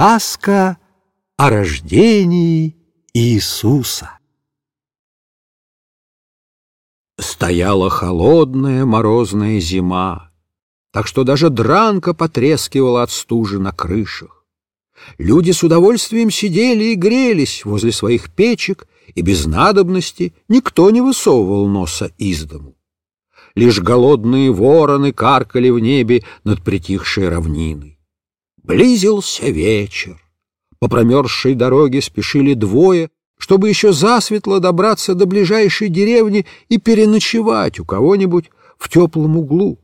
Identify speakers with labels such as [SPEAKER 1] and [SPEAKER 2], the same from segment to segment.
[SPEAKER 1] сказка о рождении Иисуса. Стояла холодная морозная зима, так что даже дранка потрескивала от стужи на крышах. Люди с удовольствием сидели и грелись возле своих печек, и без надобности никто не высовывал носа из дому. Лишь голодные вороны каркали в небе над притихшей равниной. Близился вечер. По промерзшей дороге спешили двое, чтобы еще засветло добраться до ближайшей деревни и переночевать у кого-нибудь в теплом углу.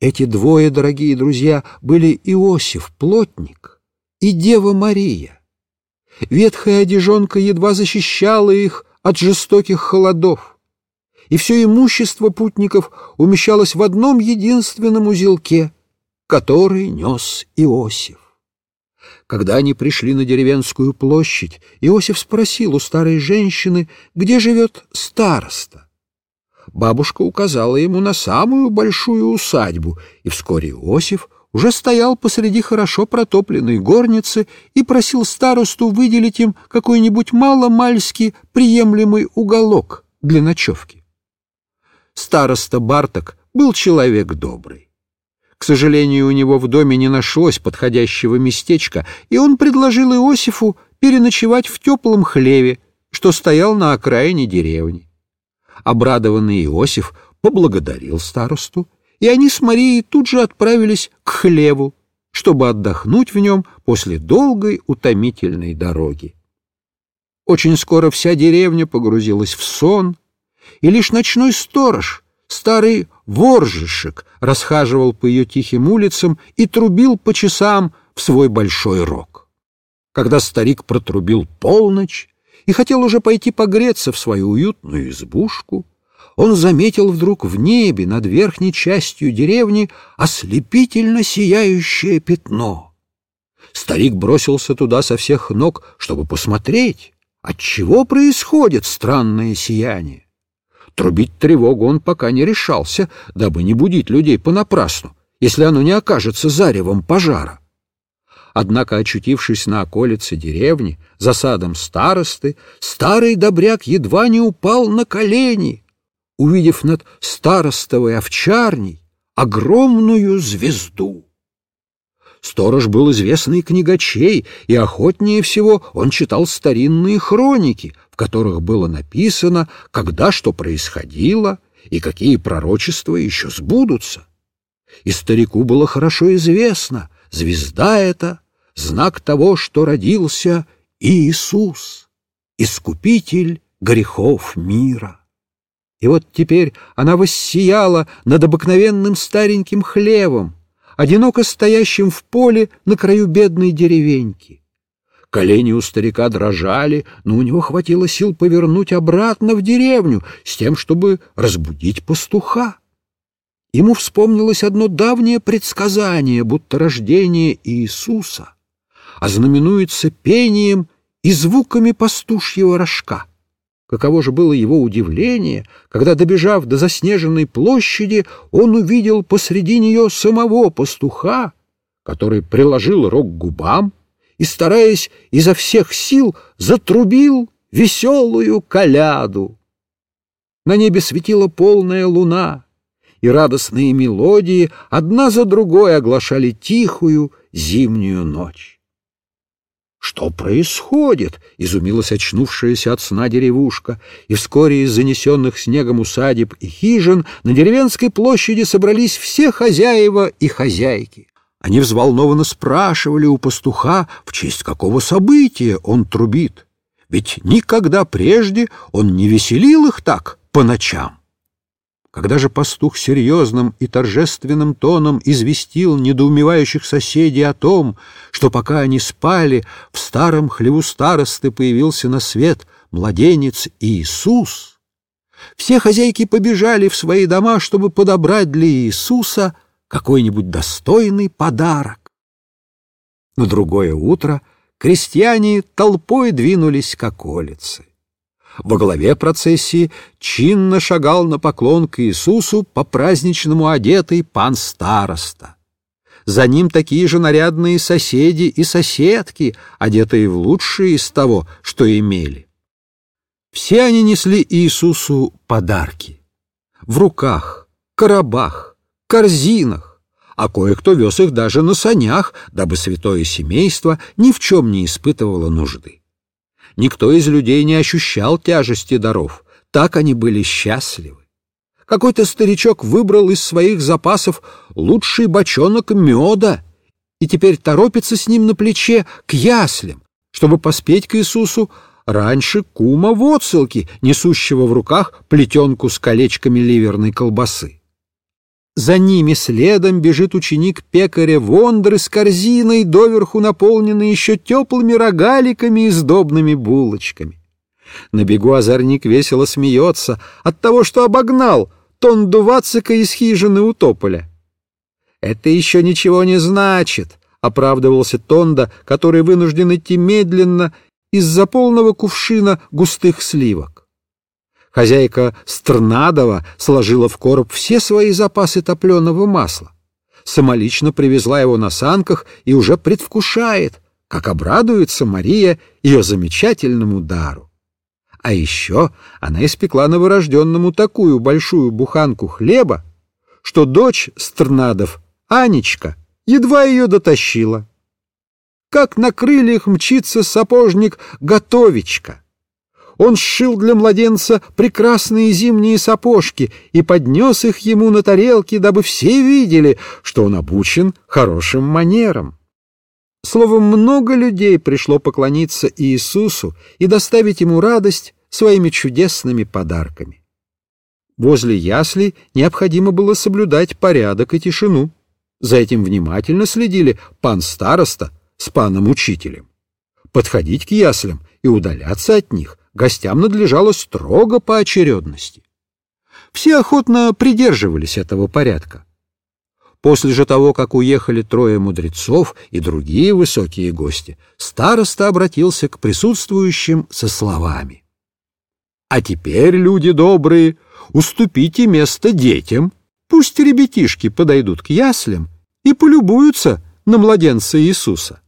[SPEAKER 1] Эти двое, дорогие друзья, были Иосиф, плотник, и Дева Мария. Ветхая одежонка едва защищала их от жестоких холодов, и все имущество путников умещалось в одном единственном узелке, который нес Иосиф. Когда они пришли на деревенскую площадь, Иосиф спросил у старой женщины, где живет староста. Бабушка указала ему на самую большую усадьбу, и вскоре Иосиф уже стоял посреди хорошо протопленной горницы и просил старосту выделить им какой-нибудь маломальски приемлемый уголок для ночевки. Староста Барток был человек добрый. К сожалению, у него в доме не нашлось подходящего местечка, и он предложил Иосифу переночевать в теплом хлеве, что стоял на окраине деревни. Обрадованный Иосиф поблагодарил старосту, и они с Марией тут же отправились к хлеву, чтобы отдохнуть в нем после долгой утомительной дороги. Очень скоро вся деревня погрузилась в сон, и лишь ночной сторож Старый воржишек расхаживал по ее тихим улицам и трубил по часам в свой большой рог. Когда старик протрубил полночь и хотел уже пойти погреться в свою уютную избушку, он заметил вдруг в небе над верхней частью деревни ослепительно сияющее пятно. Старик бросился туда со всех ног, чтобы посмотреть, от чего происходит странное сияние. Трубить тревогу он пока не решался, дабы не будить людей понапрасну, если оно не окажется заревом пожара. Однако, очутившись на околице деревни, за садом старосты, старый добряк едва не упал на колени, увидев над старостовой овчарней огромную звезду. Сторож был известный книгачей, и охотнее всего он читал старинные хроники, в которых было написано, когда что происходило и какие пророчества еще сбудутся. И старику было хорошо известно, звезда эта — знак того, что родился Иисус, Искупитель грехов мира. И вот теперь она воссияла над обыкновенным стареньким хлевом, одиноко стоящим в поле на краю бедной деревеньки. Колени у старика дрожали, но у него хватило сил повернуть обратно в деревню с тем, чтобы разбудить пастуха. Ему вспомнилось одно давнее предсказание, будто рождение Иисуса ознаменуется пением и звуками пастушьего рожка. Каково же было его удивление, когда, добежав до заснеженной площади, он увидел посреди нее самого пастуха, который приложил рог к губам и, стараясь изо всех сил, затрубил веселую коляду. На небе светила полная луна, и радостные мелодии одна за другой оглашали тихую зимнюю ночь. «Что происходит?» — изумилась очнувшаяся от сна деревушка, и вскоре из занесенных снегом усадеб и хижин на деревенской площади собрались все хозяева и хозяйки. Они взволнованно спрашивали у пастуха, в честь какого события он трубит, ведь никогда прежде он не веселил их так по ночам. Когда же пастух серьезным и торжественным тоном известил недоумевающих соседей о том, что пока они спали, в старом хлеву старосты появился на свет младенец Иисус, все хозяйки побежали в свои дома, чтобы подобрать для Иисуса какой-нибудь достойный подарок. На другое утро крестьяне толпой двинулись к околице. Во главе процессии чинно шагал на поклон к Иисусу по праздничному одетый пан староста. За ним такие же нарядные соседи и соседки, одетые в лучшие из того, что имели. Все они несли Иисусу подарки. В руках, коробах, корзинах, а кое-кто вез их даже на санях, дабы святое семейство ни в чем не испытывало нужды. Никто из людей не ощущал тяжести даров, так они были счастливы. Какой-то старичок выбрал из своих запасов лучший бочонок меда и теперь торопится с ним на плече к яслям, чтобы поспеть к Иисусу раньше кума Воцелки, несущего в руках плетенку с колечками ливерной колбасы. За ними следом бежит ученик пекаря Вондры с корзиной, доверху наполненной еще теплыми рогаликами и сдобными булочками. На бегу озорник весело смеется от того, что обогнал Тонду Вацика из хижины у тополя. «Это еще ничего не значит», — оправдывался Тонда, который вынужден идти медленно из-за полного кувшина густых сливок. Хозяйка Стрнадова сложила в короб все свои запасы топленого масла. Самолично привезла его на санках и уже предвкушает, как обрадуется Мария ее замечательному дару. А еще она испекла новорожденному такую большую буханку хлеба, что дочь Стрнадов, Анечка, едва ее дотащила как на крыльях мчится сапожник Готовичка. Он сшил для младенца прекрасные зимние сапожки и поднес их ему на тарелке, дабы все видели, что он обучен хорошим манерам. Словом, много людей пришло поклониться Иисусу и доставить ему радость своими чудесными подарками. Возле ясли необходимо было соблюдать порядок и тишину. За этим внимательно следили пан староста, с паном-учителем. Подходить к яслям и удаляться от них гостям надлежало строго по очередности. Все охотно придерживались этого порядка. После же того, как уехали трое мудрецов и другие высокие гости, староста обратился к присутствующим со словами. «А теперь, люди добрые, уступите место детям, пусть ребятишки подойдут к яслям и полюбуются на младенца Иисуса».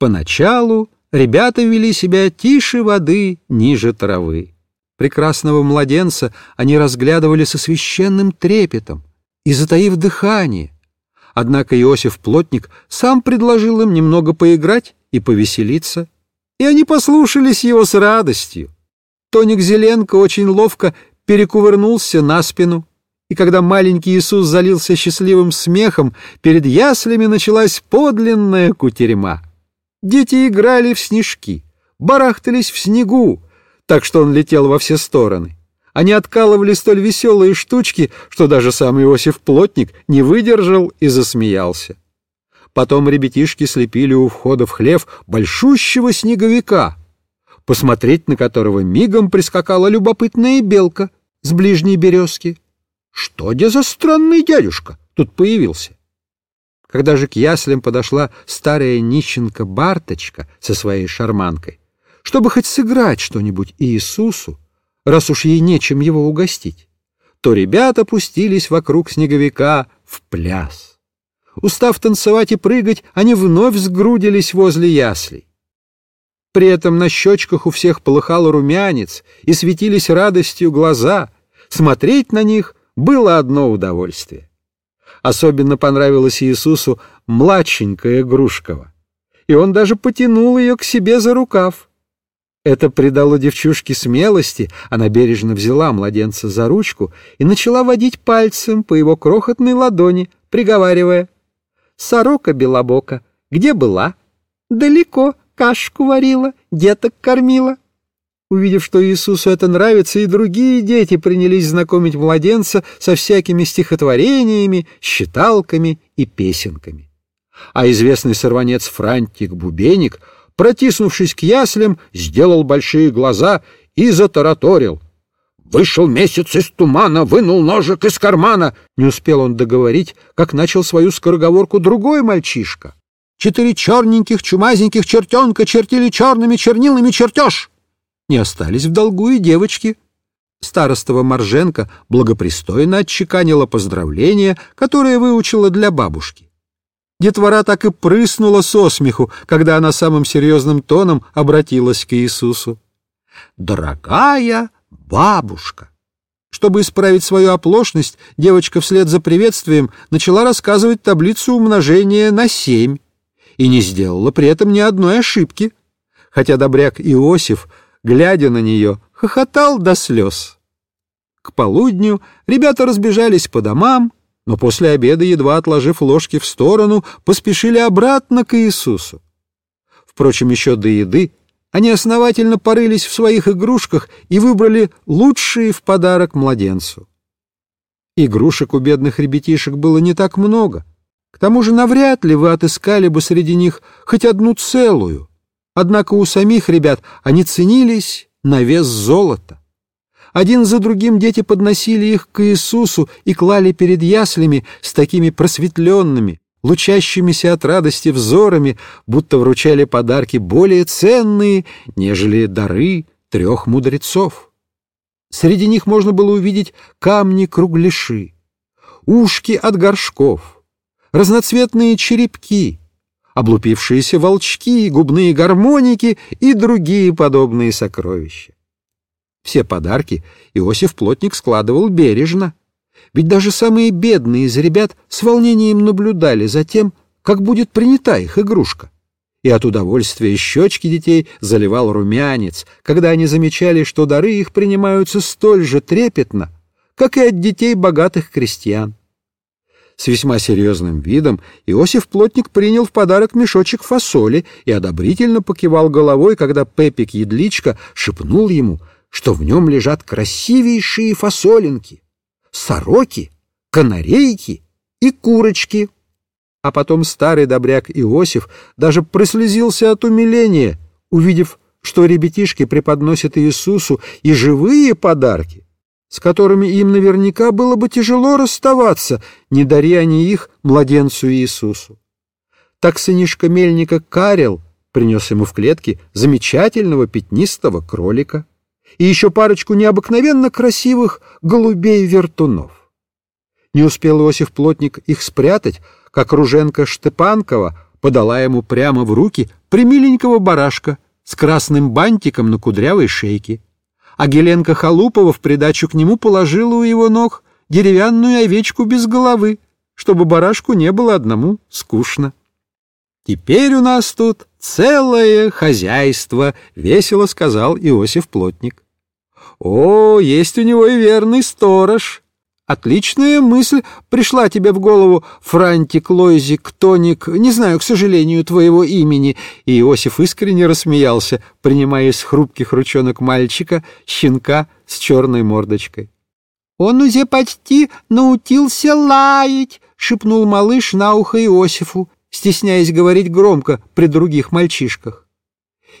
[SPEAKER 1] Поначалу ребята вели себя тише воды, ниже травы. Прекрасного младенца они разглядывали со священным трепетом и затаив дыхание. Однако Иосиф Плотник сам предложил им немного поиграть и повеселиться, и они послушались его с радостью. Тоник Зеленко очень ловко перекувырнулся на спину, и когда маленький Иисус залился счастливым смехом, перед яслями началась подлинная кутерьма — Дети играли в снежки, барахтались в снегу, так что он летел во все стороны. Они откалывали столь веселые штучки, что даже сам Иосиф Плотник не выдержал и засмеялся. Потом ребятишки слепили у входа в хлев большущего снеговика, посмотреть на которого мигом прискакала любопытная белка с ближней березки. Что где за странный дядюшка тут появился? Когда же к яслям подошла старая нищенка Барточка со своей шарманкой, чтобы хоть сыграть что-нибудь Иисусу, раз уж ей нечем его угостить, то ребята пустились вокруг снеговика в пляс. Устав танцевать и прыгать, они вновь сгрудились возле яслей. При этом на щечках у всех полыхал румянец и светились радостью глаза. Смотреть на них было одно удовольствие. Особенно понравилась Иисусу младшенькая Грушкова, и он даже потянул ее к себе за рукав. Это придало девчушке смелости, она бережно взяла младенца за ручку и начала водить пальцем по его крохотной ладони, приговаривая «Сорока белобока, где была? Далеко, кашку варила, деток кормила». Увидев, что Иисусу это нравится, и другие дети принялись знакомить младенца со всякими стихотворениями, считалками и песенками. А известный сорванец Франтик Бубеник, протиснувшись к яслям, сделал большие глаза и затараторил. Вышел месяц из тумана, вынул ножик из кармана. Не успел он договорить, как начал свою скороговорку другой мальчишка. Четыре черненьких, чумазеньких чертенка чертили черными чернилами чертеж не остались в долгу и девочки. Старостова Марженко благопристойно отчеканила поздравление, которое выучила для бабушки. Детвора так и прыснула со смеху, когда она самым серьезным тоном обратилась к Иисусу. «Дорогая бабушка!» Чтобы исправить свою оплошность, девочка вслед за приветствием начала рассказывать таблицу умножения на семь и не сделала при этом ни одной ошибки, хотя добряк Иосиф, глядя на нее, хохотал до слез. К полудню ребята разбежались по домам, но после обеда, едва отложив ложки в сторону, поспешили обратно к Иисусу. Впрочем, еще до еды они основательно порылись в своих игрушках и выбрали лучшие в подарок младенцу. Игрушек у бедных ребятишек было не так много. К тому же навряд ли вы отыскали бы среди них хоть одну целую. Однако у самих ребят они ценились на вес золота. Один за другим дети подносили их к Иисусу и клали перед яслями с такими просветленными, лучащимися от радости взорами, будто вручали подарки более ценные, нежели дары трех мудрецов. Среди них можно было увидеть камни-кругляши, ушки от горшков, разноцветные черепки, облупившиеся волчки, губные гармоники и другие подобные сокровища. Все подарки Иосиф Плотник складывал бережно, ведь даже самые бедные из ребят с волнением наблюдали за тем, как будет принята их игрушка. И от удовольствия щечки детей заливал румянец, когда они замечали, что дары их принимаются столь же трепетно, как и от детей богатых крестьян. С весьма серьезным видом Иосиф Плотник принял в подарок мешочек фасоли и одобрительно покивал головой, когда Пепик Едличка шепнул ему, что в нем лежат красивейшие фасолинки, сороки, канарейки и курочки. А потом старый добряк Иосиф даже прослезился от умиления, увидев, что ребятишки преподносят Иисусу и живые подарки, с которыми им наверняка было бы тяжело расставаться, не даря они их младенцу Иисусу. Так сынишка мельника Карел принес ему в клетке замечательного пятнистого кролика и еще парочку необыкновенно красивых голубей-вертунов. Не успел Иосиф Плотник их спрятать, как Руженко Штепанкова подала ему прямо в руки примиленького барашка с красным бантиком на кудрявой шейке, а Геленка Халупова в придачу к нему положила у его ног деревянную овечку без головы, чтобы барашку не было одному скучно. «Теперь у нас тут целое хозяйство», — весело сказал Иосиф Плотник. «О, есть у него и верный сторож. Отличная мысль пришла тебе в голову, Франтик Лойзик Тоник, не знаю, к сожалению, твоего имени». И Иосиф искренне рассмеялся, принимая из хрупких ручонок мальчика щенка с черной мордочкой. «Он уже почти научился лаять», — шепнул малыш на ухо Иосифу стесняясь говорить громко при других мальчишках.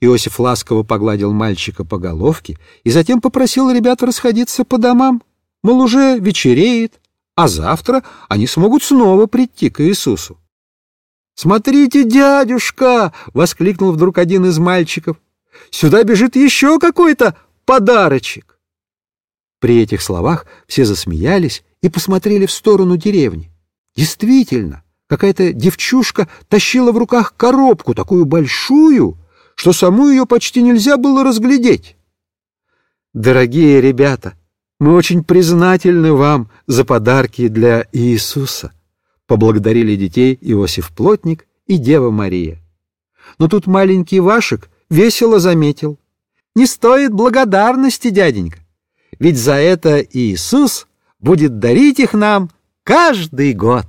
[SPEAKER 1] Иосиф ласково погладил мальчика по головке и затем попросил ребят расходиться по домам, мол, уже вечереет, а завтра они смогут снова прийти к Иисусу. «Смотрите, дядюшка!» — воскликнул вдруг один из мальчиков. «Сюда бежит еще какой-то подарочек!» При этих словах все засмеялись и посмотрели в сторону деревни. Действительно, какая-то девчушка тащила в руках коробку, такую большую, что саму ее почти нельзя было разглядеть. Дорогие ребята, мы очень признательны вам за подарки для Иисуса, поблагодарили детей Иосиф Плотник и Дева Мария. Но тут маленький Вашек весело заметил. Не стоит благодарности, дяденька, ведь за это Иисус будет дарить их нам каждый год.